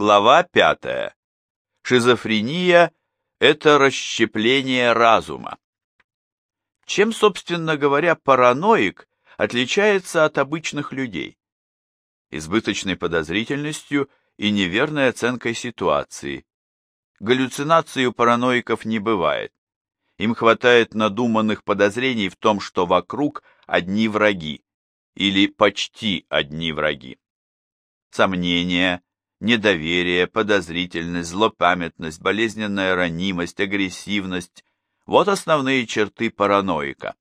Глава пятая. Шизофрения – это расщепление разума. Чем, собственно говоря, параноик отличается от обычных людей? Избыточной подозрительностью и неверной оценкой ситуации. Галлюцинаций у параноиков не бывает. Им хватает надуманных подозрений в том, что вокруг одни враги, или почти одни враги. Сомнения, недоверие, подозрительность, злопамятность, болезненная ранимость, агрессивность – вот основные черты параноика.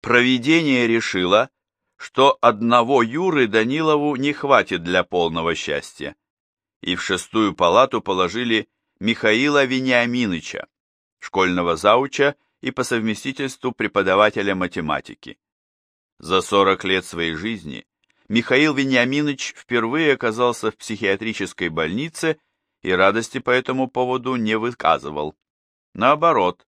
Провидение решило, что одного Юры Данилову не хватит для полного счастья, и в шестую палату положили Михаила Вениаминовича, школьного зауча и по совместительству преподавателя математики. За 40 лет своей жизни Михаил Вениаминович впервые оказался в психиатрической больнице и радости по этому поводу не выказывал. Наоборот,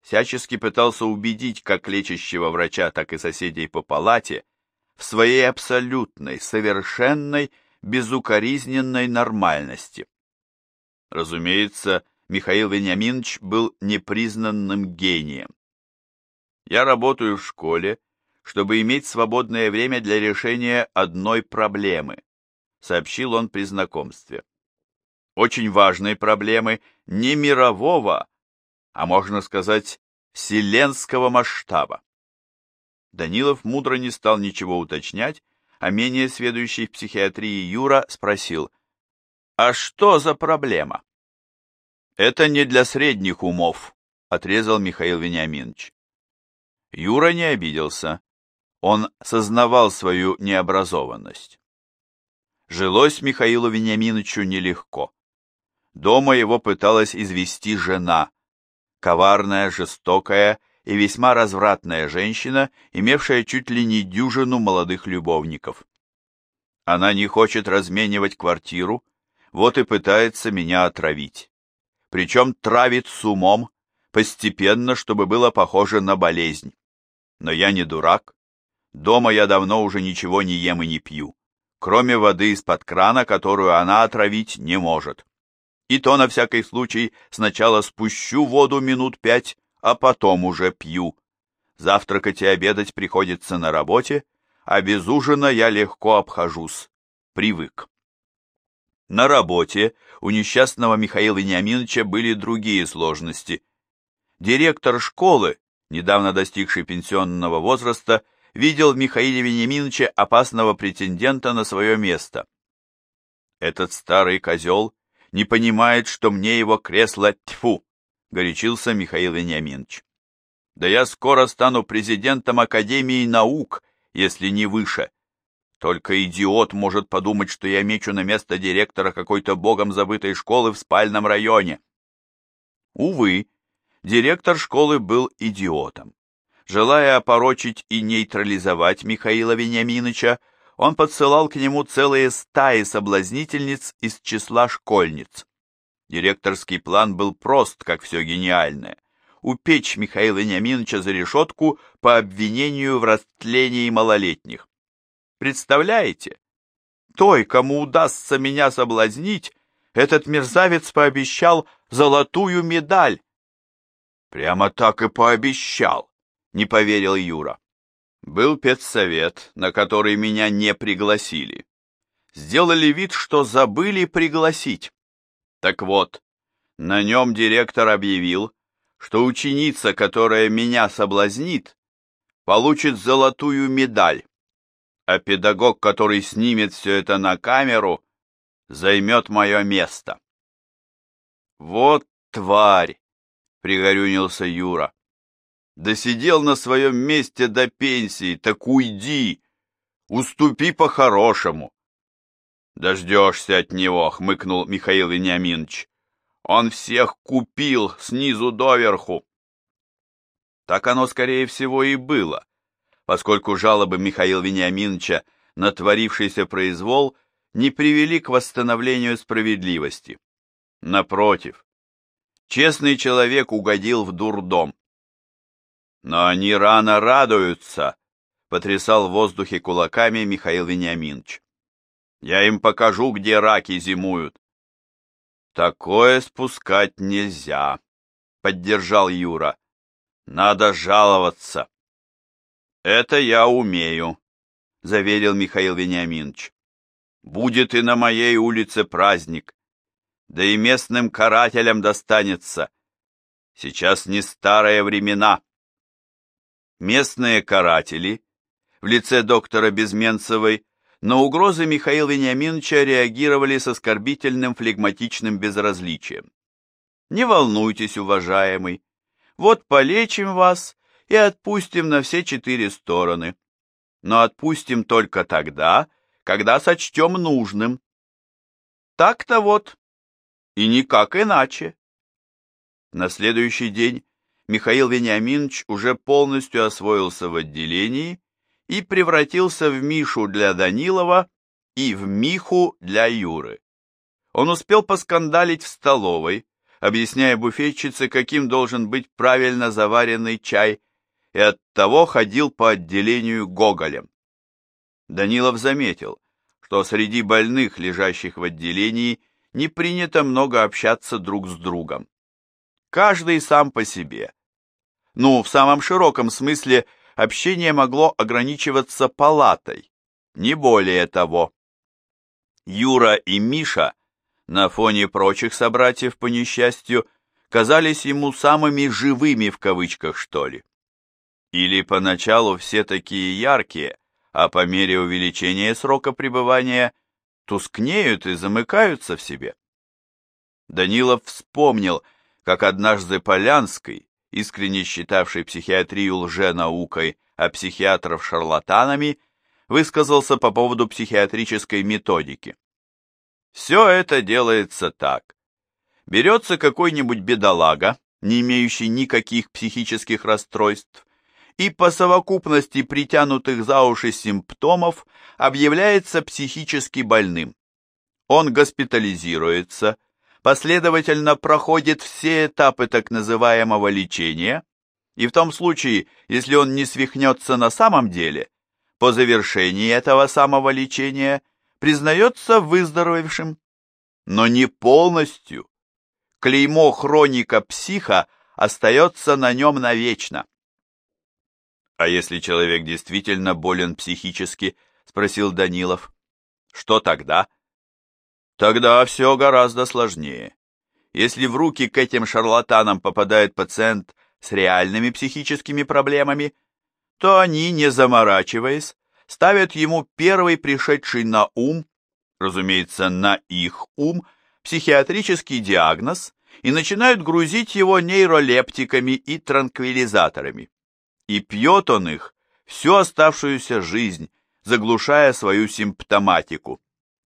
всячески пытался убедить как лечащего врача, так и соседей по палате в своей абсолютной, совершенной, безукоризненной нормальности. Разумеется, Михаил Вениаминович был непризнанным гением. Я работаю в школе, чтобы иметь свободное время для решения одной проблемы, сообщил он при знакомстве. Очень важной проблемы не мирового, а можно сказать, вселенского масштаба. Данилов мудро не стал ничего уточнять, а менее сведущий в психиатрии Юра спросил, «А что за проблема?» «Это не для средних умов», — отрезал Михаил Вениаминович. Юра не обиделся. Он сознавал свою необразованность. Жилось Михаилу Вениаминовичу нелегко. Дома его пыталась извести жена, коварная, жестокая и весьма развратная женщина, имевшая чуть ли не дюжину молодых любовников. Она не хочет разменивать квартиру, вот и пытается меня отравить. Причем травит с умом, постепенно, чтобы было похоже на болезнь. Но я не дурак, Дома я давно уже ничего не ем и не пью, кроме воды из-под крана, которую она отравить не может. И то на всякий случай сначала спущу воду минут пять, а потом уже пью. Завтракать и обедать приходится на работе, а без ужина я легко обхожусь. Привык. На работе у несчастного Михаила Вениаминовича были другие сложности. Директор школы, недавно достигший пенсионного возраста, видел в Михаиле Вениаминовиче опасного претендента на свое место. Этот старый козел не понимает, что мне его кресло тьфу, горячился Михаил Вениаминович. Да я скоро стану президентом Академии наук, если не выше. Только идиот может подумать, что я мечу на место директора какой-то богом забытой школы в спальном районе. Увы, директор школы был идиотом. Желая опорочить и нейтрализовать Михаила Вениаминовича, он подсылал к нему целые стаи соблазнительниц из числа школьниц. Директорский план был прост, как все гениальное. Упечь Михаила Вениаминовича за решетку по обвинению в растлении малолетних. Представляете? Той, кому удастся меня соблазнить, этот мерзавец пообещал золотую медаль. Прямо так и пообещал не поверил Юра. Был педсовет, на который меня не пригласили. Сделали вид, что забыли пригласить. Так вот, на нем директор объявил, что ученица, которая меня соблазнит, получит золотую медаль, а педагог, который снимет все это на камеру, займет мое место. Вот тварь, пригорюнился Юра. Да сидел на своем месте до пенсии, так уйди, уступи по-хорошему. Дождешься от него, хмыкнул Михаил Вениаминович. Он всех купил снизу доверху. Так оно, скорее всего, и было, поскольку жалобы Михаила Вениаминовича на творившийся произвол не привели к восстановлению справедливости. Напротив, честный человек угодил в дурдом. Но они рано радуются, потрясал в воздухе кулаками Михаил Вениаминович. Я им покажу, где раки зимуют. Такое спускать нельзя, поддержал Юра. Надо жаловаться. Это я умею, заверил Михаил Вениаминович. Будет и на моей улице праздник. Да и местным карателям достанется. Сейчас не старые времена. Местные каратели в лице доктора Безменцевой на угрозы Михаила Вениаминовича реагировали с оскорбительным флегматичным безразличием. «Не волнуйтесь, уважаемый, вот полечим вас и отпустим на все четыре стороны. Но отпустим только тогда, когда сочтем нужным. Так-то вот, и никак иначе». На следующий день Михаил Вениаминович уже полностью освоился в отделении и превратился в Мишу для Данилова и в Миху для Юры. Он успел поскандалить в столовой, объясняя буфетчице, каким должен быть правильно заваренный чай, и оттого ходил по отделению Гоголем. Данилов заметил, что среди больных, лежащих в отделении, не принято много общаться друг с другом. Каждый сам по себе. Ну, в самом широком смысле – общение могло ограничиваться палатой, не более того. Юра и Миша на фоне прочих собратьев по несчастью казались ему самыми «живыми» в кавычках, что ли. Или поначалу все такие яркие, а по мере увеличения срока пребывания тускнеют и замыкаются в себе. Данилов вспомнил, как однажды Полянский, искренне считавший психиатрию лженаукой, а психиатров шарлатанами, высказался по поводу психиатрической методики. Все это делается так. Берется какой-нибудь бедолага, не имеющий никаких психических расстройств, и по совокупности притянутых за уши симптомов объявляется психически больным. Он госпитализируется, последовательно проходит все этапы так называемого лечения, и в том случае, если он не свихнется на самом деле, по завершении этого самого лечения признается выздоровевшим, но не полностью. Клеймо хроника психа остается на нем навечно. «А если человек действительно болен психически?» — спросил Данилов. «Что тогда?» Тогда все гораздо сложнее. Если в руки к этим шарлатанам попадает пациент с реальными психическими проблемами, то они, не заморачиваясь, ставят ему первый пришедший на ум, разумеется, на их ум, психиатрический диагноз и начинают грузить его нейролептиками и транквилизаторами. И пьет он их всю оставшуюся жизнь, заглушая свою симптоматику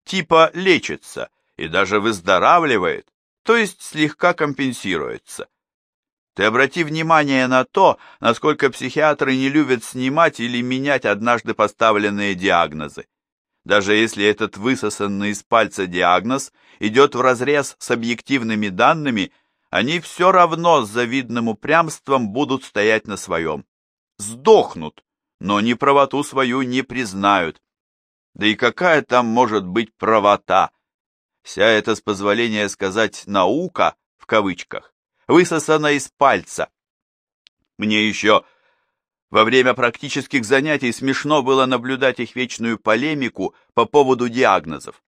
типа лечится и даже выздоравливает, то есть слегка компенсируется. Ты обрати внимание на то, насколько психиатры не любят снимать или менять однажды поставленные диагнозы. Даже если этот высосанный из пальца диагноз идет вразрез с объективными данными, они все равно с завидным упрямством будут стоять на своем. Сдохнут, но ни правоту свою не признают. Да и какая там может быть правота? Вся эта, с позволения сказать, наука, в кавычках, высосана из пальца. Мне еще во время практических занятий смешно было наблюдать их вечную полемику по поводу диагнозов.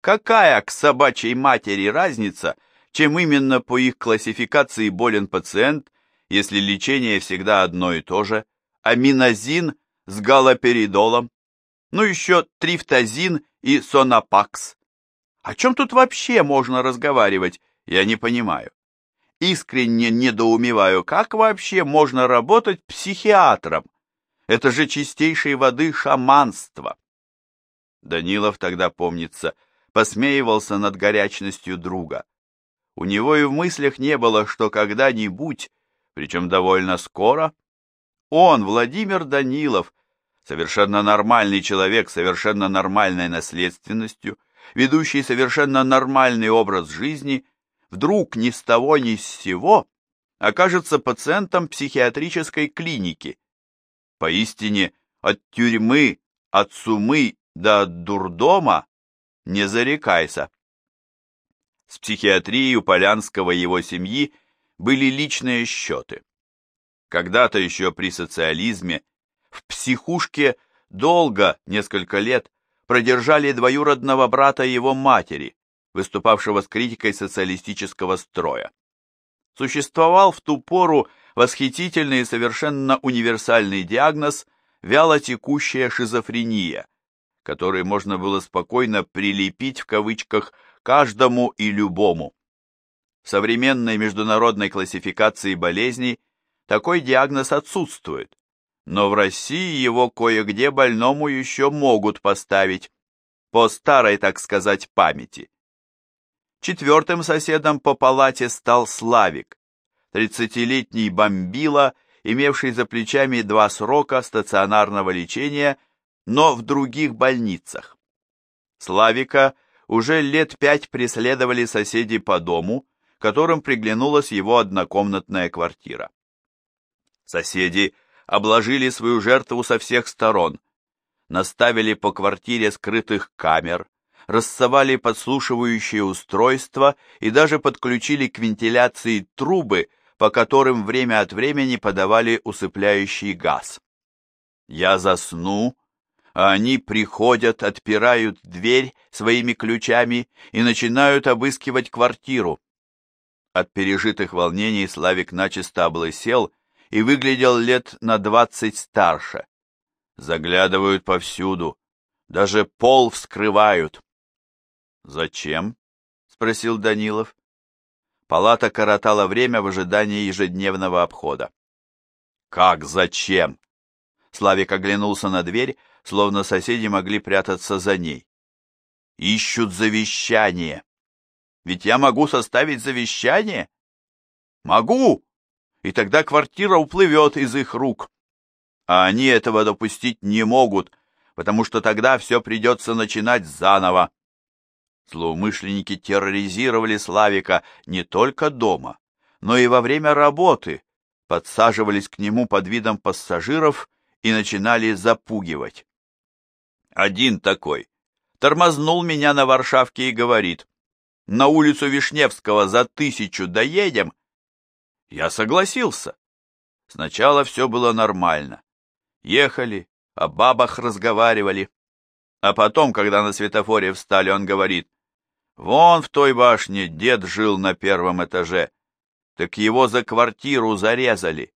Какая к собачьей матери разница, чем именно по их классификации болен пациент, если лечение всегда одно и то же, аминозин с галоперидолом? Ну еще трифтазин и сонапакс. О чем тут вообще можно разговаривать, я не понимаю. Искренне недоумеваю, как вообще можно работать психиатром? Это же чистейшей воды шаманство. Данилов тогда, помнится, посмеивался над горячностью друга. У него и в мыслях не было, что когда-нибудь, причем довольно скоро, он, Владимир Данилов, совершенно нормальный человек совершенно нормальной наследственностью, ведущий совершенно нормальный образ жизни, вдруг ни с того ни с сего окажется пациентом психиатрической клиники. Поистине, от тюрьмы, от сумы до от дурдома не зарекайся. С психиатрией у Полянского и его семьи были личные счеты. Когда-то еще при социализме в психушке долго, несколько лет, продержали двоюродного брата его матери, выступавшего с критикой социалистического строя. Существовал в ту пору восхитительный и совершенно универсальный диагноз вялотекущая шизофрения, который можно было спокойно прилепить в кавычках каждому и любому. В современной международной классификации болезней такой диагноз отсутствует, но в России его кое-где больному еще могут поставить, по старой, так сказать, памяти. Четвертым соседом по палате стал Славик, тридцатилетний бомбила, имевший за плечами два срока стационарного лечения, но в других больницах. Славика уже лет пять преследовали соседи по дому, которым приглянулась его однокомнатная квартира. Соседи обложили свою жертву со всех сторон, наставили по квартире скрытых камер, рассовали подслушивающие устройства и даже подключили к вентиляции трубы, по которым время от времени подавали усыпляющий газ. Я засну, а они приходят, отпирают дверь своими ключами и начинают обыскивать квартиру. От пережитых волнений Славик начисто облысел и выглядел лет на двадцать старше. Заглядывают повсюду, даже пол вскрывают. «Зачем?» — спросил Данилов. Палата коротала время в ожидании ежедневного обхода. «Как зачем?» Славик оглянулся на дверь, словно соседи могли прятаться за ней. «Ищут завещание. Ведь я могу составить завещание?» «Могу!» И тогда квартира уплывет из их рук. А они этого допустить не могут, потому что тогда все придется начинать заново. Злоумышленники терроризировали Славика не только дома, но и во время работы, подсаживались к нему под видом пассажиров и начинали запугивать. Один такой тормознул меня на Варшавке и говорит, «На улицу Вишневского за тысячу доедем?» Я согласился. Сначала все было нормально. Ехали, о бабах разговаривали. А потом, когда на светофоре встали, он говорит, Вон в той башне дед жил на первом этаже. Так его за квартиру зарезали.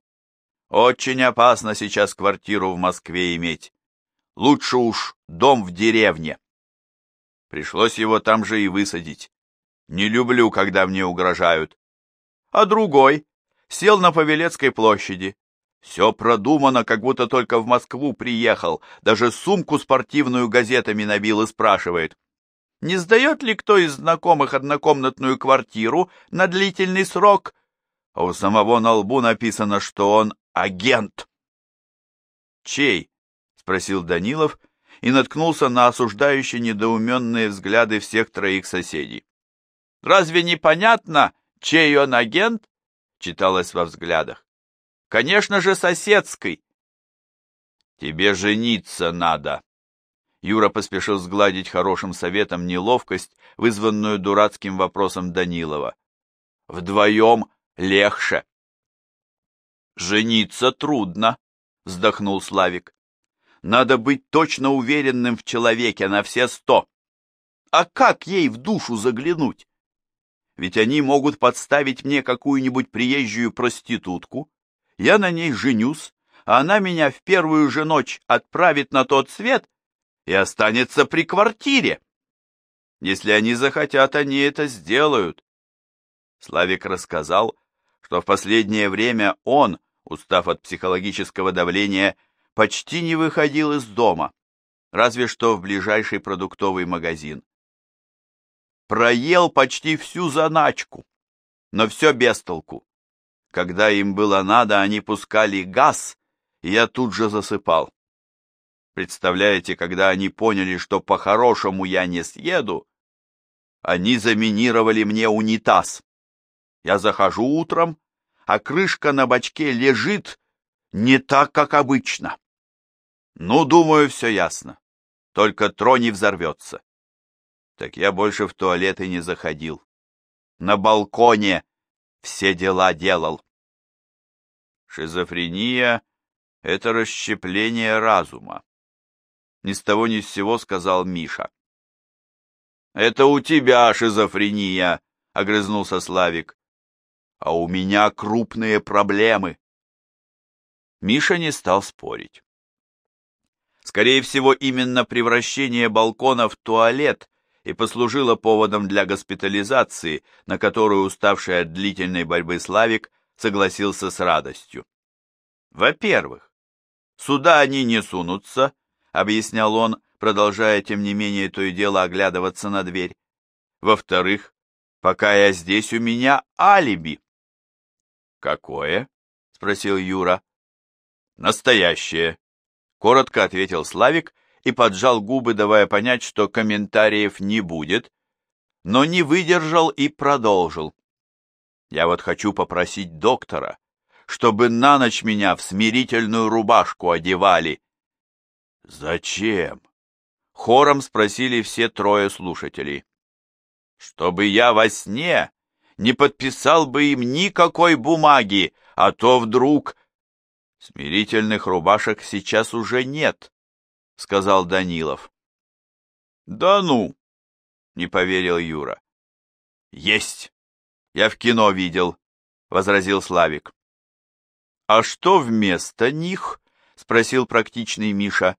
Очень опасно сейчас квартиру в Москве иметь. Лучше уж дом в деревне. Пришлось его там же и высадить. Не люблю, когда мне угрожают. А другой сел на Павелецкой площади. Все продумано, как будто только в Москву приехал. Даже сумку спортивную газетами набил и спрашивает не сдает ли кто из знакомых однокомнатную квартиру на длительный срок, а у самого на лбу написано, что он агент. «Чей?» — спросил Данилов и наткнулся на осуждающие недоуменные взгляды всех троих соседей. «Разве не понятно, чей он агент?» — читалось во взглядах. «Конечно же, соседской». «Тебе жениться надо», Юра поспешил сгладить хорошим советом неловкость, вызванную дурацким вопросом Данилова. «Вдвоем легче». «Жениться трудно», — вздохнул Славик. «Надо быть точно уверенным в человеке на все сто. А как ей в душу заглянуть? Ведь они могут подставить мне какую-нибудь приезжую проститутку, я на ней женюсь, а она меня в первую же ночь отправит на тот свет, и останется при квартире. Если они захотят, они это сделают. Славик рассказал, что в последнее время он, устав от психологического давления, почти не выходил из дома, разве что в ближайший продуктовый магазин. Проел почти всю заначку, но все без толку. Когда им было надо, они пускали газ, и я тут же засыпал. Представляете, когда они поняли, что по-хорошему я не съеду, они заминировали мне унитаз. Я захожу утром, а крышка на бачке лежит не так, как обычно. Ну, думаю, все ясно. Только трони взорвется. Так я больше в туалет и не заходил. На балконе все дела делал. Шизофрения — это расщепление разума. Ни с того ни с сего сказал Миша. «Это у тебя шизофрения!» — огрызнулся Славик. «А у меня крупные проблемы!» Миша не стал спорить. Скорее всего, именно превращение балкона в туалет и послужило поводом для госпитализации, на которую уставший от длительной борьбы Славик согласился с радостью. Во-первых, сюда они не сунутся, объяснял он, продолжая, тем не менее, то и дело оглядываться на дверь. Во-вторых, пока я здесь, у меня алиби. Какое? спросил Юра. Настоящее, коротко ответил Славик и поджал губы, давая понять, что комментариев не будет, но не выдержал и продолжил. Я вот хочу попросить доктора, чтобы на ночь меня в смирительную рубашку одевали. Зачем? Хором спросили все трое слушателей. Чтобы я во сне не подписал бы им никакой бумаги, а то вдруг... Смирительных рубашек сейчас уже нет, сказал Данилов. Да ну, не поверил Юра. Есть. Я в кино видел, возразил Славик. А что вместо них? спросил практичный Миша.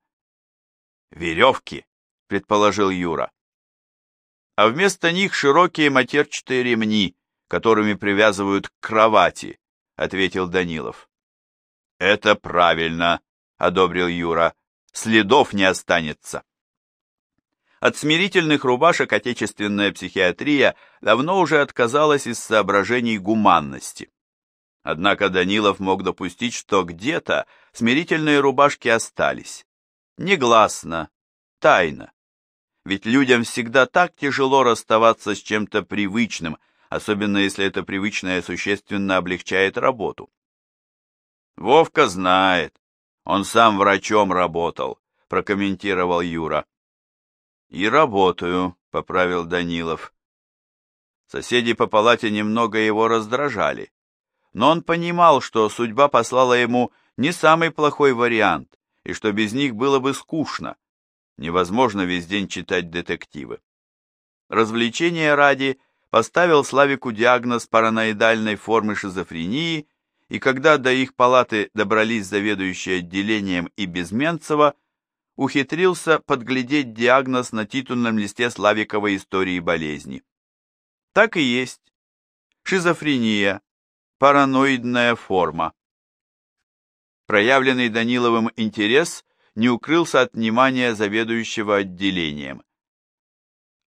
Веревки, предположил Юра. А вместо них широкие матерчатые ремни, которыми привязывают к кровати, ответил Данилов. Это правильно, одобрил Юра. Следов не останется. От смирительных рубашек отечественная психиатрия давно уже отказалась из соображений гуманности. Однако Данилов мог допустить, что где-то смирительные рубашки остались. Негласно, тайно. Ведь людям всегда так тяжело расставаться с чем-то привычным, особенно если это привычное существенно облегчает работу. Вовка знает, он сам врачом работал, прокомментировал Юра. И работаю, поправил Данилов. Соседи по палате немного его раздражали, но он понимал, что судьба послала ему не самый плохой вариант, и что без них было бы скучно. Невозможно весь день читать детективы. Развлечения ради поставил Славику диагноз параноидальной формы шизофрении, и когда до их палаты добрались заведующие отделением и Безменцева, ухитрился подглядеть диагноз на титульном листе Славиковой истории болезни. Так и есть. Шизофрения, параноидная форма. Проявленный Даниловым интерес не укрылся от внимания заведующего отделением.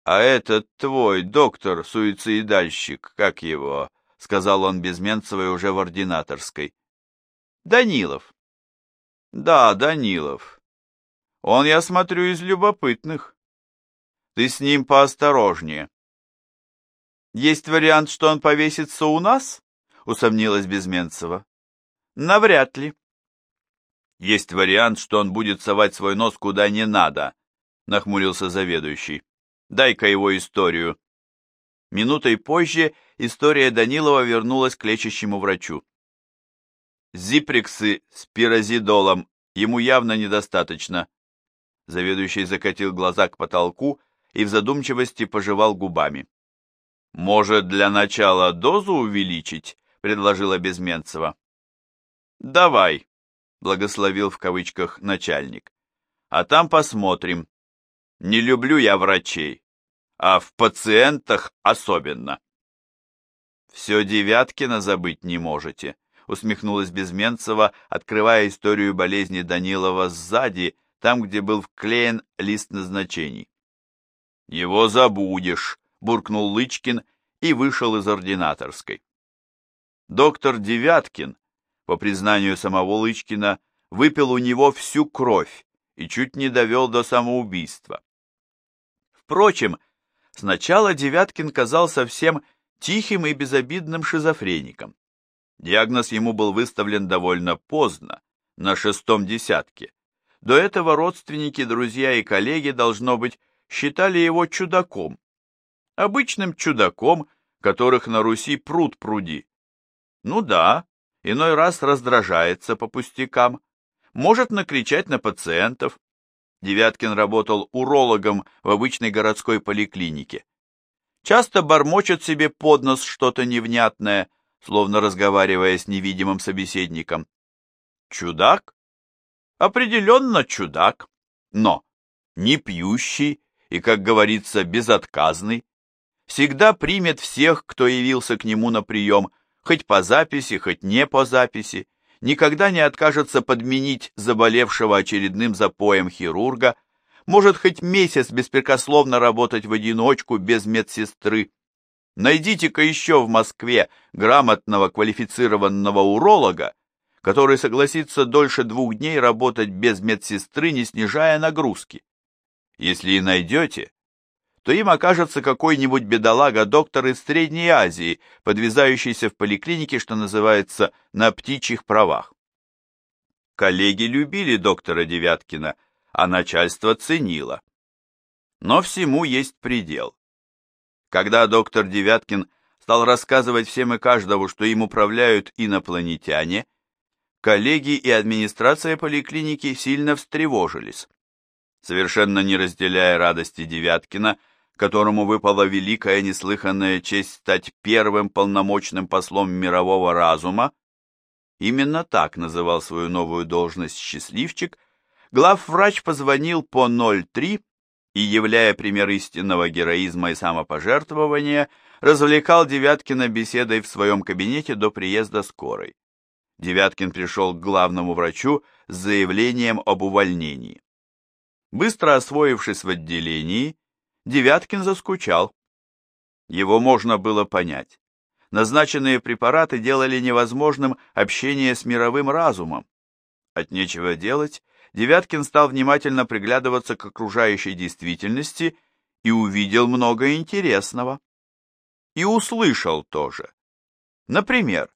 «А этот твой доктор-суицидальщик, как его?» — сказал он Безменцевой уже в ординаторской. «Данилов». «Да, Данилов. Он, я смотрю, из любопытных. Ты с ним поосторожнее». «Есть вариант, что он повесится у нас?» усомнилась Безменцева. Навряд ли. Есть вариант, что он будет совать свой нос куда не надо, нахмурился заведующий. Дай-ка его историю. Минутой позже история Данилова вернулась к лечащему врачу. Зиприксы с пирозидолом ему явно недостаточно. Заведующий закатил глаза к потолку и в задумчивости пожевал губами. Может, для начала дозу увеличить? — предложила Безменцева. «Давай», — благословил в кавычках начальник. «А там посмотрим. Не люблю я врачей, а в пациентах особенно». «Все Девяткина забыть не можете», — усмехнулась Безменцева, открывая историю болезни Данилова сзади, там, где был вклеен лист назначений. «Его забудешь», — буркнул Лычкин и вышел из ординаторской. Доктор Девяткин, по признанию самого Лычкина, выпил у него всю кровь и чуть не довел до самоубийства. Впрочем, сначала Девяткин казался совсем тихим и безобидным шизофреником. Диагноз ему был выставлен довольно поздно, на шестом десятке. До этого родственники, друзья и коллеги, должно быть, считали его чудаком, обычным чудаком, которых на Руси пруд пруди. Ну да, иной раз раздражается по пустякам, может накричать на пациентов. Девяткин работал урологом в обычной городской поликлинике. Часто бормочет себе под нос что-то невнятное, словно разговаривая с невидимым собеседником. Чудак? Определенно чудак, но не пьющий и, как говорится, безотказный. Всегда примет всех, кто явился к нему на прием, хоть по записи, хоть не по записи, никогда не откажется подменить заболевшего очередным запоем хирурга, может хоть месяц беспрекословно работать в одиночку без медсестры. Найдите-ка еще в Москве грамотного квалифицированного уролога, который согласится дольше двух дней работать без медсестры, не снижая нагрузки. Если и найдете, то им окажется какой-нибудь бедолага-доктор из Средней Азии, подвязающийся в поликлинике, что называется, на птичьих правах. Коллеги любили доктора Девяткина, а начальство ценило. Но всему есть предел. Когда доктор Девяткин стал рассказывать всем и каждому, что им управляют инопланетяне, коллеги и администрация поликлиники сильно встревожились. Совершенно не разделяя радости Девяткина, которому выпала великая неслыханная честь стать первым полномочным послом мирового разума, именно так называл свою новую должность счастливчик, главврач позвонил по 03 и, являя пример истинного героизма и самопожертвования, развлекал Девяткина беседой в своем кабинете до приезда скорой. Девяткин пришел к главному врачу с заявлением об увольнении. Быстро освоившись в отделении, Девяткин заскучал. Его можно было понять. Назначенные препараты делали невозможным общение с мировым разумом. От нечего делать, Девяткин стал внимательно приглядываться к окружающей действительности и увидел много интересного. И услышал тоже. Например,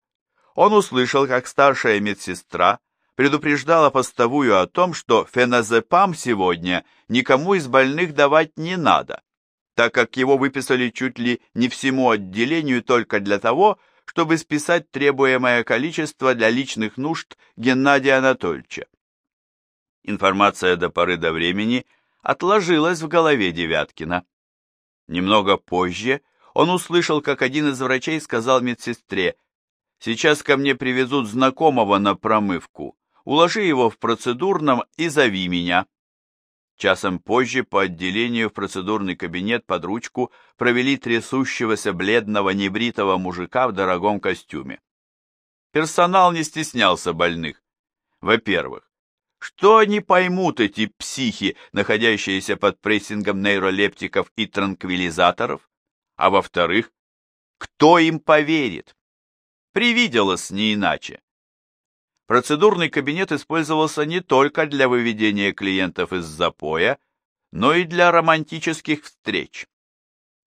он услышал, как старшая медсестра предупреждала постовую о том, что феназепам сегодня никому из больных давать не надо, так как его выписали чуть ли не всему отделению только для того, чтобы списать требуемое количество для личных нужд Геннадия Анатольевича. Информация до поры до времени отложилась в голове Девяткина. Немного позже он услышал, как один из врачей сказал медсестре, «Сейчас ко мне привезут знакомого на промывку уложи его в процедурном и зови меня». Часом позже по отделению в процедурный кабинет под ручку провели трясущегося бледного небритого мужика в дорогом костюме. Персонал не стеснялся больных. Во-первых, что они поймут эти психи, находящиеся под прессингом нейролептиков и транквилизаторов? А во-вторых, кто им поверит? Привиделось не иначе. Процедурный кабинет использовался не только для выведения клиентов из запоя, но и для романтических встреч.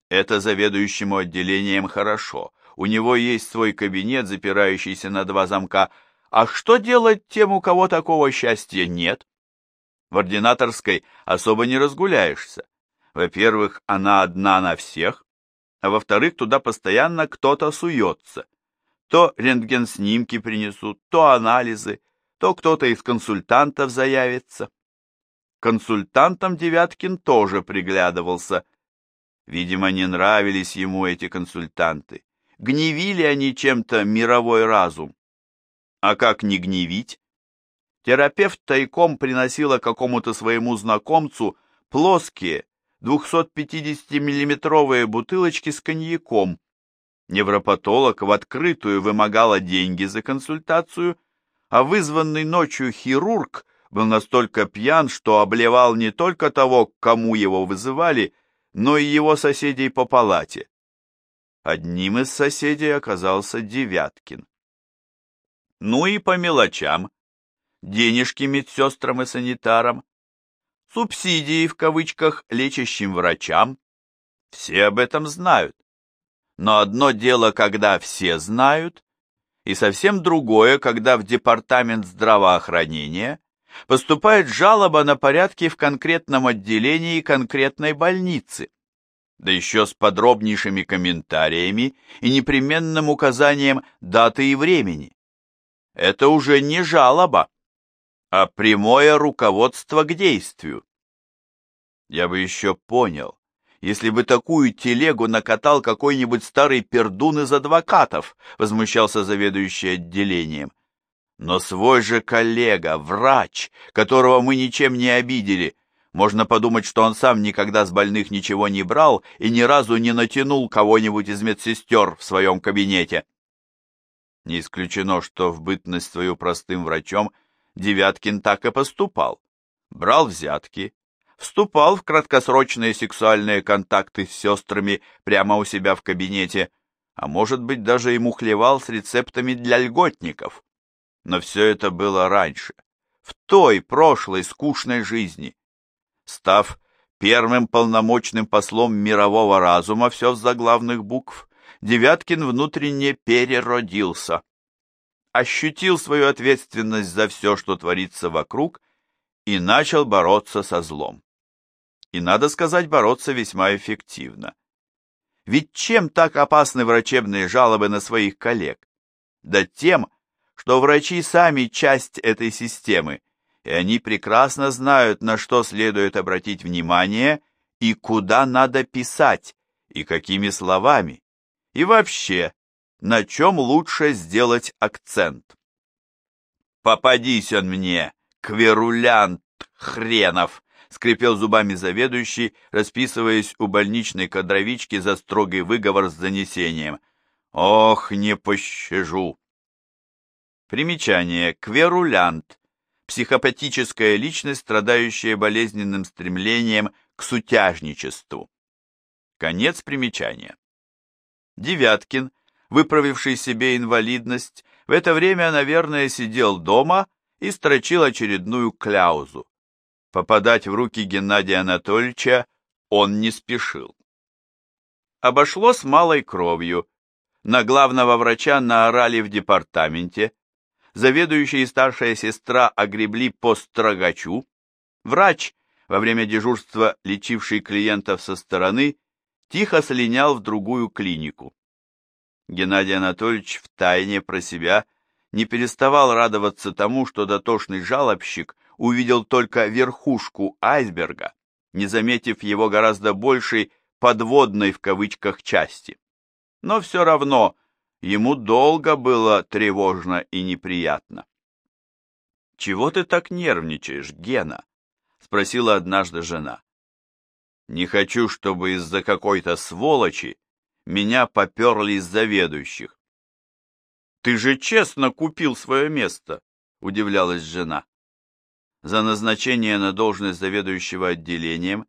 Это заведующему отделением хорошо. У него есть свой кабинет, запирающийся на два замка. А что делать тем, у кого такого счастья нет? В ординаторской особо не разгуляешься. Во-первых, она одна на всех, а во-вторых, туда постоянно кто-то суется. То рентген-снимки принесут, то анализы, то кто-то из консультантов заявится. Консультантам Девяткин тоже приглядывался. Видимо, не нравились ему эти консультанты. Гневили они чем-то мировой разум. А как не гневить? Терапевт тайком приносила какому-то своему знакомцу плоские 250-миллиметровые бутылочки с коньяком, Невропатолог в открытую вымогала деньги за консультацию, а вызванный ночью хирург был настолько пьян, что обливал не только того, кому его вызывали, но и его соседей по палате. Одним из соседей оказался Девяткин. Ну и по мелочам. Денежки медсестрам и санитарам, субсидии в кавычках лечащим врачам. Все об этом знают. Но одно дело, когда все знают, и совсем другое, когда в департамент здравоохранения поступает жалоба на порядки в конкретном отделении конкретной больницы. да еще с подробнейшими комментариями и непременным указанием даты и времени. Это уже не жалоба, а прямое руководство к действию. Я бы еще понял, если бы такую телегу накатал какой-нибудь старый пердун из адвокатов, возмущался заведующий отделением. Но свой же коллега, врач, которого мы ничем не обидели, можно подумать, что он сам никогда с больных ничего не брал и ни разу не натянул кого-нибудь из медсестер в своем кабинете. Не исключено, что в бытность свою простым врачом Девяткин так и поступал. Брал взятки, вступал в краткосрочные сексуальные контакты с сестрами прямо у себя в кабинете, а может быть даже ему хлевал с рецептами для льготников. Но все это было раньше, в той прошлой скучной жизни. Став первым полномочным послом мирового разума, все с заглавных букв, Девяткин внутренне переродился. Ощутил свою ответственность за все, что творится вокруг, и начал бороться со злом. И, надо сказать, бороться весьма эффективно. Ведь чем так опасны врачебные жалобы на своих коллег? Да тем, что врачи сами часть этой системы, и они прекрасно знают, на что следует обратить внимание и куда надо писать, и какими словами, и вообще, на чем лучше сделать акцент. «Попадись он мне, кверулянт хренов!» скрипел зубами заведующий, расписываясь у больничной кадровички за строгий выговор с занесением. «Ох, не пощажу!» Примечание. Кверулянт. Психопатическая личность, страдающая болезненным стремлением к сутяжничеству. Конец примечания. Девяткин, выправивший себе инвалидность, в это время, наверное, сидел дома и строчил очередную кляузу. Попадать в руки Геннадия Анатольевича он не спешил. Обошлось малой кровью. На главного врача наорали в департаменте. Заведующая и старшая сестра огребли по строгачу. Врач, во время дежурства лечивший клиентов со стороны, тихо слинял в другую клинику. Геннадий Анатольевич втайне про себя не переставал радоваться тому, что дотошный жалобщик увидел только верхушку айсберга, не заметив его гораздо большей «подводной» в кавычках части. Но все равно ему долго было тревожно и неприятно. «Чего ты так нервничаешь, Гена?» — спросила однажды жена. «Не хочу, чтобы из-за какой-то сволочи меня поперли из заведующих». «Ты же честно купил свое место», — удивлялась жена. За назначение на должность заведующего отделением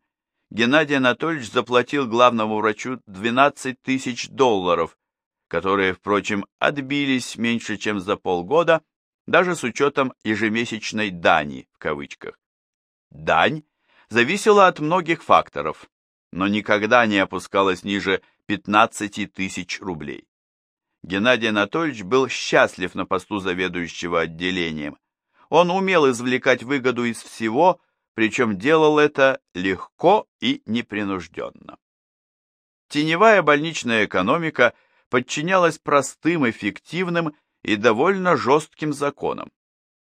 Геннадий Анатольевич заплатил главному врачу 12 тысяч долларов, которые, впрочем, отбились меньше, чем за полгода, даже с учетом ежемесячной «дани» в кавычках. Дань зависела от многих факторов, но никогда не опускалась ниже 15 тысяч рублей. Геннадий Анатольевич был счастлив на посту заведующего отделением, он умел извлекать выгоду из всего, причем делал это легко и непринужденно. Теневая больничная экономика подчинялась простым, эффективным и довольно жестким законам.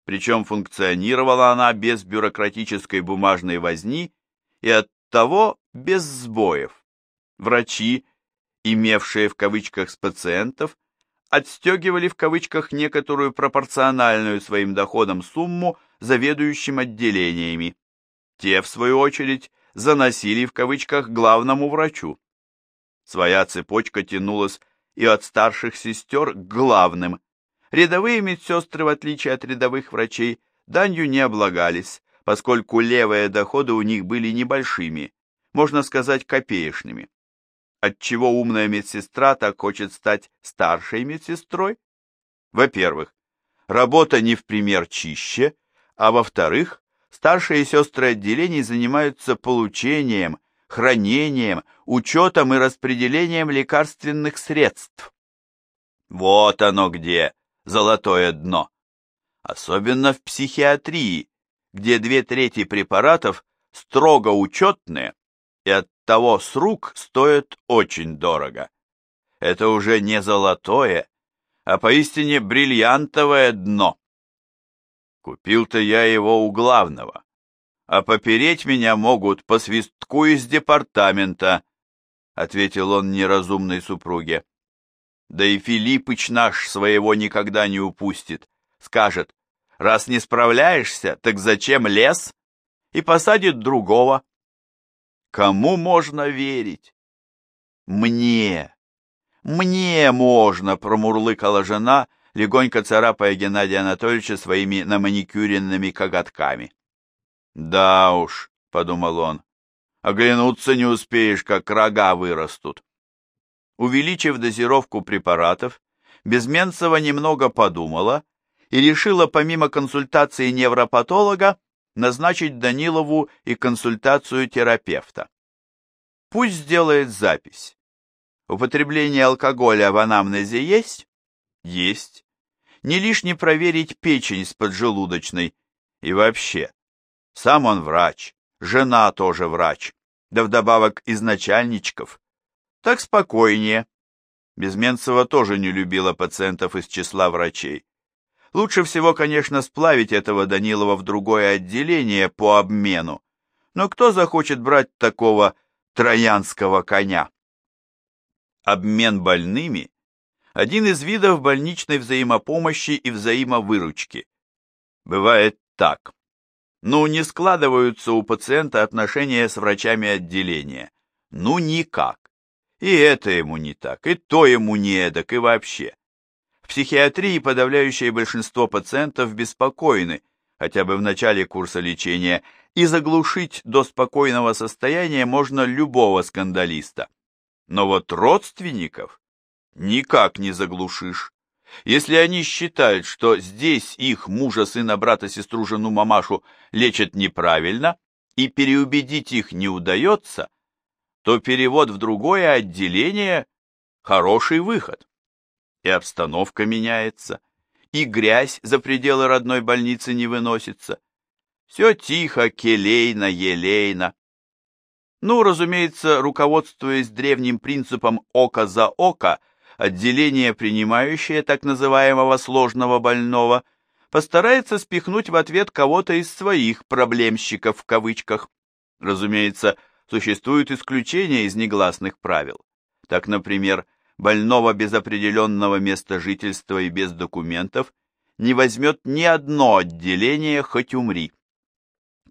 Причем функционировала она без бюрократической бумажной возни и оттого без сбоев. Врачи, имевшие в кавычках с пациентов, отстегивали в кавычках некоторую пропорциональную своим доходам сумму заведующим отделениями. Те, в свою очередь, заносили в кавычках главному врачу. Своя цепочка тянулась и от старших сестер к главным. Рядовые медсестры, в отличие от рядовых врачей, данью не облагались, поскольку левые доходы у них были небольшими, можно сказать, копеечными отчего умная медсестра так хочет стать старшей медсестрой? Во-первых, работа не в пример чище, а во-вторых, старшие сестры отделений занимаются получением, хранением, учетом и распределением лекарственных средств. Вот оно где, золотое дно. Особенно в психиатрии, где две трети препаратов строго учетные и от того с рук стоит очень дорого. Это уже не золотое, а поистине бриллиантовое дно. Купил-то я его у главного, а попереть меня могут по свистку из департамента, ответил он неразумной супруге. Да и Филиппыч наш своего никогда не упустит. Скажет, раз не справляешься, так зачем лес? И посадит другого. Кому можно верить? Мне. Мне можно, промурлыкала жена, легонько царапая Геннадия Анатольевича своими наманикюренными коготками. «Да уж», — подумал он, — «оглянуться не успеешь, как рога вырастут». Увеличив дозировку препаратов, Безменцева немного подумала и решила помимо консультации невропатолога назначить Данилову и консультацию терапевта. Пусть сделает запись. Употребление алкоголя в анамнезе есть? Есть. Не лишне проверить печень с поджелудочной. И вообще, сам он врач, жена тоже врач, да вдобавок из начальничков. Так спокойнее. Безменцева тоже не любила пациентов из числа врачей. Лучше всего, конечно, сплавить этого Данилова в другое отделение по обмену. Но кто захочет брать такого троянского коня? Обмен больными – один из видов больничной взаимопомощи и взаимовыручки. Бывает так. Ну, не складываются у пациента отношения с врачами отделения. Ну, никак. И это ему не так, и то ему не эдак, и вообще. В психиатрии подавляющее большинство пациентов беспокойны, хотя бы в начале курса лечения, и заглушить до спокойного состояния можно любого скандалиста. Но вот родственников никак не заглушишь. Если они считают, что здесь их мужа, сына, брата, сестру, жену, мамашу лечат неправильно, и переубедить их не удается, то перевод в другое отделение – хороший выход. И обстановка меняется, и грязь за пределы родной больницы не выносится. Все тихо, келейно, елейно. Ну, разумеется, руководствуясь древним принципом «око за око», отделение, принимающее так называемого сложного больного, постарается спихнуть в ответ кого-то из своих «проблемщиков» в кавычках. Разумеется, существуют исключения из негласных правил. Так, например, больного без определенного места жительства и без документов не возьмет ни одно отделение, хоть умри.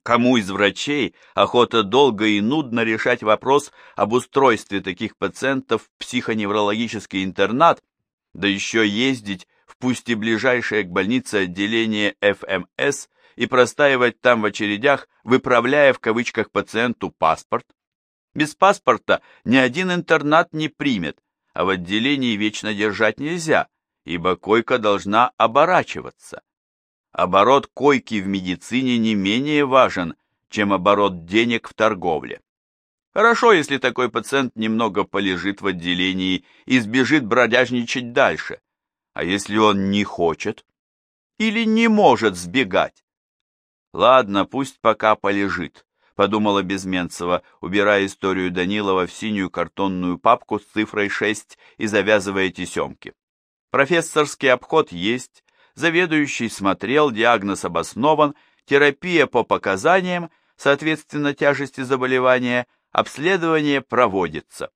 Кому из врачей охота долго и нудно решать вопрос об устройстве таких пациентов в психоневрологический интернат, да еще ездить в пусть и ближайшее к больнице отделение ФМС и простаивать там в очередях, выправляя в кавычках пациенту паспорт. Без паспорта ни один интернат не примет, а в отделении вечно держать нельзя, ибо койка должна оборачиваться. Оборот койки в медицине не менее важен, чем оборот денег в торговле. Хорошо, если такой пациент немного полежит в отделении и сбежит бродяжничать дальше. А если он не хочет или не может сбегать? Ладно, пусть пока полежит, подумала Безменцева, убирая историю Данилова в синюю картонную папку с цифрой 6 и завязывая тесемки. Профессорский обход есть, заведующий смотрел, диагноз обоснован, терапия по показаниям, соответственно тяжести заболевания, обследование проводится.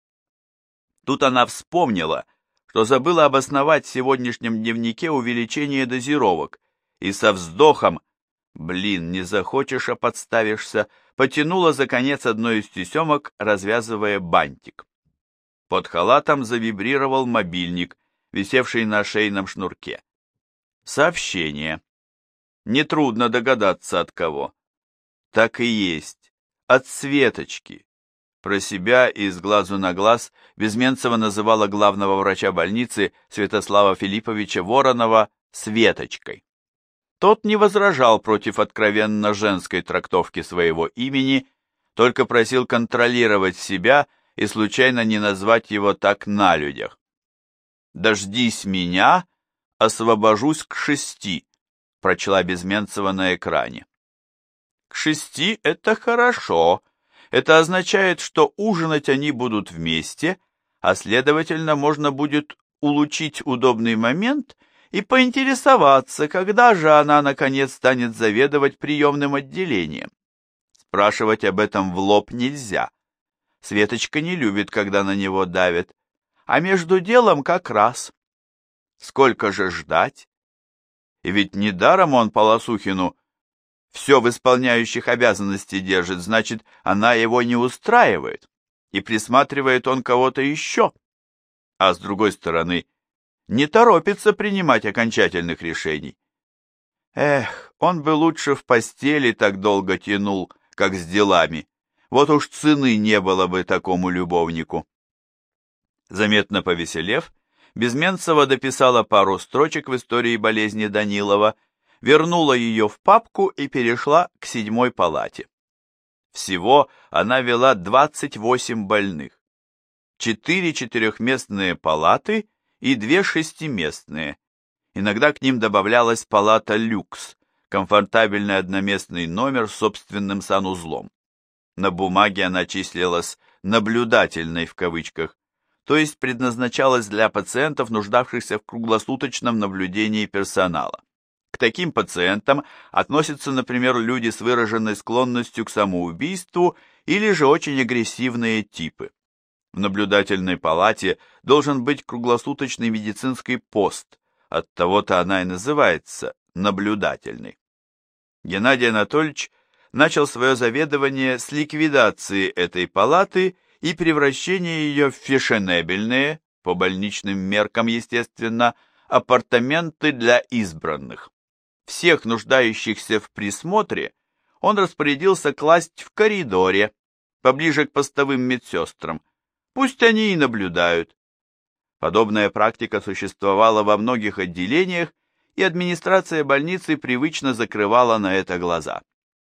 Тут она вспомнила, что забыла обосновать в сегодняшнем дневнике увеличение дозировок, и со вздохом «Блин, не захочешь, а подставишься», потянула за конец одной из тесемок, развязывая бантик. Под халатом завибрировал мобильник, висевший на шейном шнурке. Сообщение. Нетрудно догадаться от кого. Так и есть. От Светочки. Про себя и с глазу на глаз Безменцева называла главного врача больницы Святослава Филипповича Воронова Светочкой. Тот не возражал против откровенно женской трактовки своего имени, только просил контролировать себя и случайно не назвать его так на людях. «Дождись меня освобожусь к шести», — прочла Безменцева на экране. «К шести — это хорошо», Это означает, что ужинать они будут вместе, а следовательно, можно будет улучшить удобный момент и поинтересоваться, когда же она, наконец, станет заведовать приемным отделением. Спрашивать об этом в лоб нельзя. Светочка не любит, когда на него давят. А между делом как раз. Сколько же ждать? И ведь недаром он Полосухину все в исполняющих обязанности держит, значит, она его не устраивает, и присматривает он кого-то еще. А с другой стороны, не торопится принимать окончательных решений. Эх, он бы лучше в постели так долго тянул, как с делами. Вот уж цены не было бы такому любовнику. Заметно повеселев, Безменцева дописала пару строчек в истории болезни Данилова, вернула ее в папку и перешла к седьмой палате. Всего она вела 28 больных. Четыре четырехместные палаты и две шестиместные. Иногда к ним добавлялась палата люкс, комфортабельный одноместный номер с собственным санузлом. На бумаге она числилась «наблюдательной» в кавычках, то есть предназначалась для пациентов, нуждавшихся в круглосуточном наблюдении персонала. К таким пациентам относятся, например, люди с выраженной склонностью к самоубийству или же очень агрессивные типы. В наблюдательной палате должен быть круглосуточный медицинский пост, от того-то она и называется наблюдательный. Геннадий Анатольевич начал свое заведование с ликвидации этой палаты и превращение ее в фешенебельные, по больничным меркам, естественно, апартаменты для избранных. Всех нуждающихся в присмотре он распорядился класть в коридоре, поближе к постовым медсестрам. Пусть они и наблюдают. Подобная практика существовала во многих отделениях, и администрация больницы привычно закрывала на это глаза.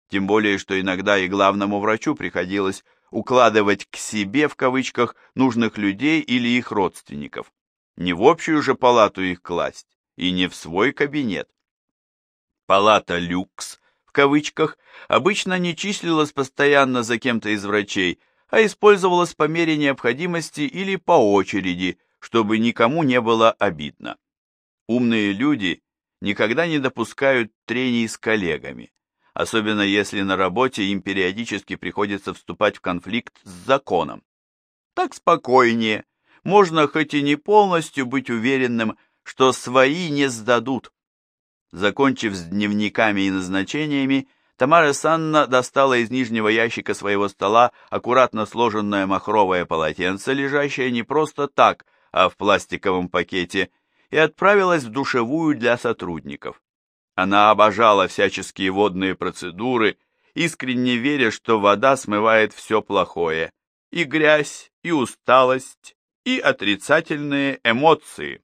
Тем более, что иногда и главному врачу приходилось укладывать к себе в кавычках нужных людей или их родственников. Не в общую же палату их класть и не в свой кабинет. Палата люкс в кавычках обычно не числилась постоянно за кем-то из врачей, а использовалась по мере необходимости или по очереди, чтобы никому не было обидно. Умные люди никогда не допускают трений с коллегами особенно если на работе им периодически приходится вступать в конфликт с законом. Так спокойнее, можно хоть и не полностью быть уверенным, что свои не сдадут. Закончив с дневниками и назначениями, Тамара Санна достала из нижнего ящика своего стола аккуратно сложенное махровое полотенце, лежащее не просто так, а в пластиковом пакете, и отправилась в душевую для сотрудников. Она обожала всяческие водные процедуры, искренне веря, что вода смывает все плохое, и грязь, и усталость, и отрицательные эмоции.